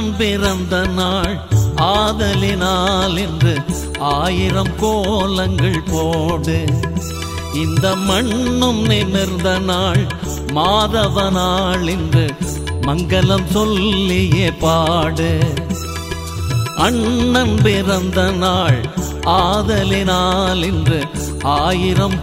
அண்ணன் பிறந்த நாள். ஆதலினால் என்று ஆயிரம் கோலங்கள் போடு. இந்த மண்ணும் நிமிர்ந்த நாள். மாதவ நாள் என்று மங்களம் சொல்லியே பாடு. அண்ணன் பிறந்த நாள். ஆதலினால் என்று ஆயிரம்